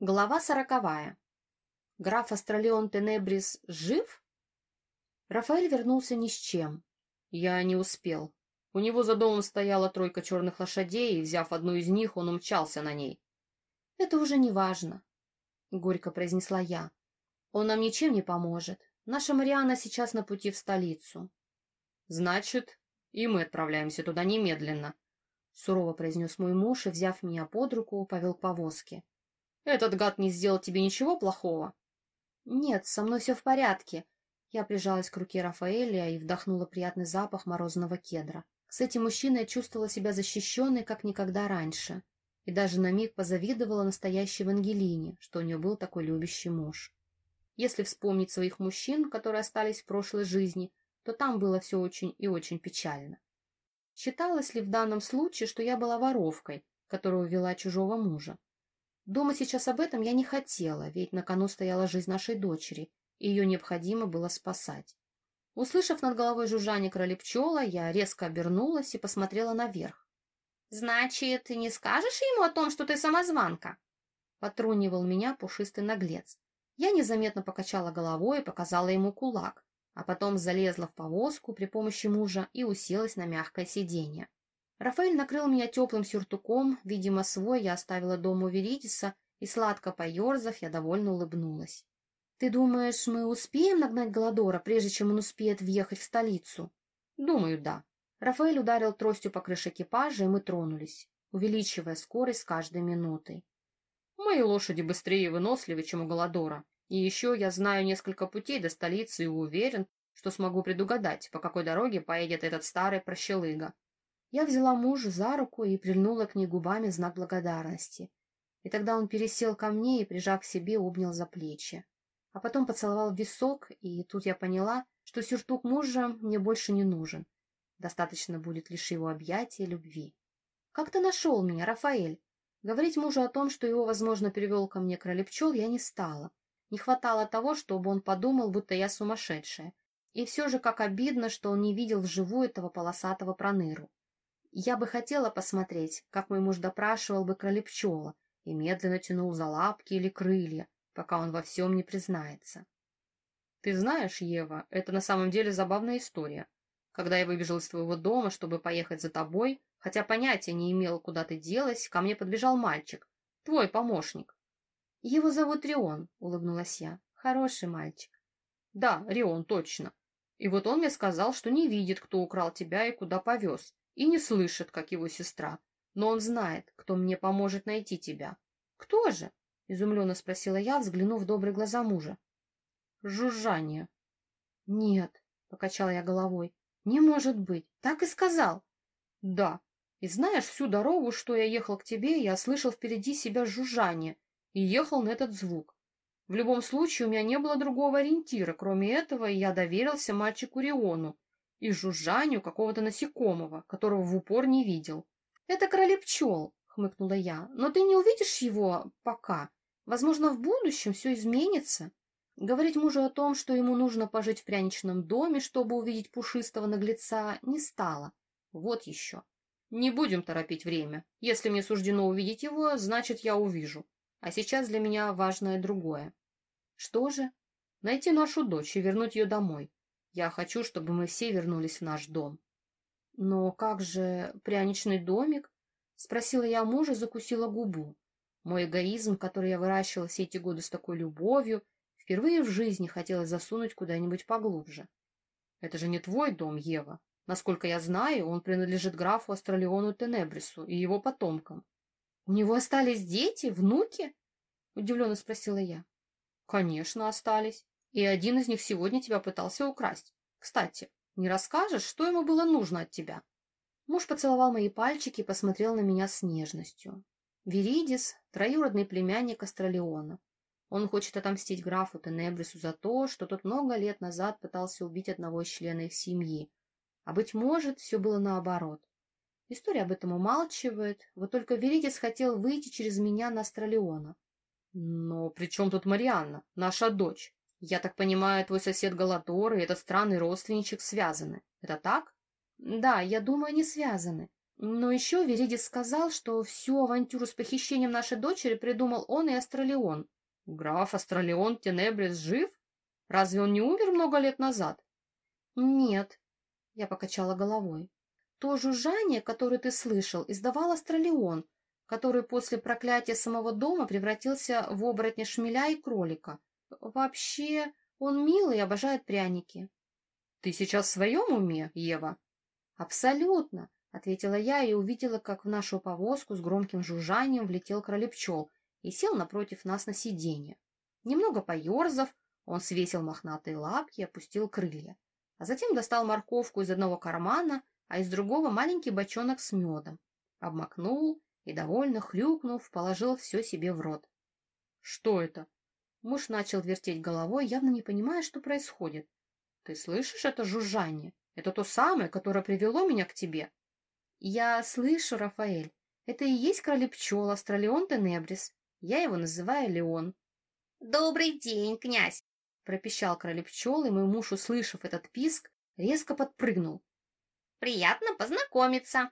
Глава сороковая. Граф Астралеон Тенебрис жив? Рафаэль вернулся ни с чем. Я не успел. У него за домом стояла тройка черных лошадей, и, взяв одну из них, он умчался на ней. — Это уже не важно, — горько произнесла я. — Он нам ничем не поможет. Наша Мариана сейчас на пути в столицу. — Значит, и мы отправляемся туда немедленно, — сурово произнес мой муж и, взяв меня под руку, повел к повозке. Этот гад не сделал тебе ничего плохого? Нет, со мной все в порядке. Я прижалась к руке Рафаэля и вдохнула приятный запах морозного кедра. С этим мужчиной я чувствовала себя защищенной, как никогда раньше. И даже на миг позавидовала настоящей Вангелине, что у нее был такой любящий муж. Если вспомнить своих мужчин, которые остались в прошлой жизни, то там было все очень и очень печально. Считалось ли в данном случае, что я была воровкой, которая увела чужого мужа? Думать сейчас об этом я не хотела, ведь на кону стояла жизнь нашей дочери, и ее необходимо было спасать. Услышав над головой жужжание кролепчела, я резко обернулась и посмотрела наверх. — Значит, ты не скажешь ему о том, что ты самозванка? — потрунивал меня пушистый наглец. Я незаметно покачала головой и показала ему кулак, а потом залезла в повозку при помощи мужа и уселась на мягкое сиденье. Рафаэль накрыл меня теплым сюртуком, видимо, свой я оставила дома у Веридиса, и сладко поерзав, я довольно улыбнулась. — Ты думаешь, мы успеем нагнать Голодора, прежде чем он успеет въехать в столицу? — Думаю, да. Рафаэль ударил тростью по крыше экипажа, и мы тронулись, увеличивая скорость с каждой минутой. Мои лошади быстрее и выносливее, чем у Голодора. И еще я знаю несколько путей до столицы и уверен, что смогу предугадать, по какой дороге поедет этот старый прощелыга. Я взяла мужа за руку и прильнула к ней губами знак благодарности. И тогда он пересел ко мне и, прижав к себе, обнял за плечи. А потом поцеловал висок, и тут я поняла, что сюртук мужа мне больше не нужен. Достаточно будет лишь его объятия любви. «Как ты нашел меня, Рафаэль?» Говорить мужу о том, что его, возможно, перевел ко мне кролепчел, я не стала. Не хватало того, чтобы он подумал, будто я сумасшедшая. И все же как обидно, что он не видел вживую этого полосатого проныру. Я бы хотела посмотреть, как мой муж допрашивал бы кролепчела и медленно тянул за лапки или крылья, пока он во всем не признается. Ты знаешь, Ева, это на самом деле забавная история. Когда я выбежал из твоего дома, чтобы поехать за тобой, хотя понятия не имел, куда ты делась, ко мне подбежал мальчик, твой помощник. Его зовут Рион, улыбнулась я. Хороший мальчик. Да, Рион, точно. И вот он мне сказал, что не видит, кто украл тебя и куда повез, и не слышит, как его сестра, но он знает, кто мне поможет найти тебя. — Кто же? — изумленно спросила я, взглянув в добрые глаза мужа. — Жужжание. — Нет, — покачала я головой, — не может быть, так и сказал. — Да, и знаешь, всю дорогу, что я ехал к тебе, я слышал впереди себя жужжание и ехал на этот звук. В любом случае, у меня не было другого ориентира, кроме этого, и я доверился мальчику Риону, и жужжанию какого-то насекомого, которого в упор не видел. — Это короли пчел, — хмыкнула я, — но ты не увидишь его пока. Возможно, в будущем все изменится. Говорить мужу о том, что ему нужно пожить в пряничном доме, чтобы увидеть пушистого наглеца, не стало. Вот еще. Не будем торопить время. Если мне суждено увидеть его, значит, я увижу. А сейчас для меня важное другое. Что же? Найти нашу дочь и вернуть ее домой. Я хочу, чтобы мы все вернулись в наш дом. — Но как же пряничный домик? — спросила я мужа закусила губу. Мой эгоизм, который я выращивала все эти годы с такой любовью, впервые в жизни хотелось засунуть куда-нибудь поглубже. — Это же не твой дом, Ева. Насколько я знаю, он принадлежит графу Астралиону Тенебрису и его потомкам. — У него остались дети, внуки? — удивленно спросила я. — Конечно, остались и один из них сегодня тебя пытался украсть. Кстати, не расскажешь, что ему было нужно от тебя?» Муж поцеловал мои пальчики и посмотрел на меня с нежностью. Веридис — троюродный племянник Астралиона. Он хочет отомстить графу Тенебрису за то, что тот много лет назад пытался убить одного из членов их семьи. А, быть может, все было наоборот. История об этом умалчивает, вот только Веридис хотел выйти через меня на Астралиона. Но при чем тут Марианна, наша дочь? Я так понимаю, твой сосед Галатор и этот странный родственничек связаны. Это так? Да, я думаю, они связаны. Но еще Веридис сказал, что всю авантюру с похищением нашей дочери придумал он и Астралион. Граф Астралион Тенебрис жив? Разве он не умер много лет назад? Нет, я покачала головой. То жужжание, которое ты слышал, издавал Астралион, который после проклятия самого дома превратился в оборотня шмеля и кролика. Вообще, он милый и обожает пряники. — Ты сейчас в своем уме, Ева? — Абсолютно, — ответила я и увидела, как в нашу повозку с громким жужжанием влетел кролепчел и сел напротив нас на сиденье. Немного поерзав, он свесил мохнатые лапки и опустил крылья, а затем достал морковку из одного кармана, а из другого маленький бочонок с медом, обмакнул и, довольно хрюкнув, положил все себе в рот. — Что это? Муж начал вертеть головой, явно не понимая, что происходит. — Ты слышишь это жужжание? Это то самое, которое привело меня к тебе. — Я слышу, Рафаэль. Это и есть кролепчел Астралион Тенебрис. Я его называю Леон. — Добрый день, князь! — пропищал кролепчел, и мой муж, услышав этот писк, резко подпрыгнул. — Приятно познакомиться.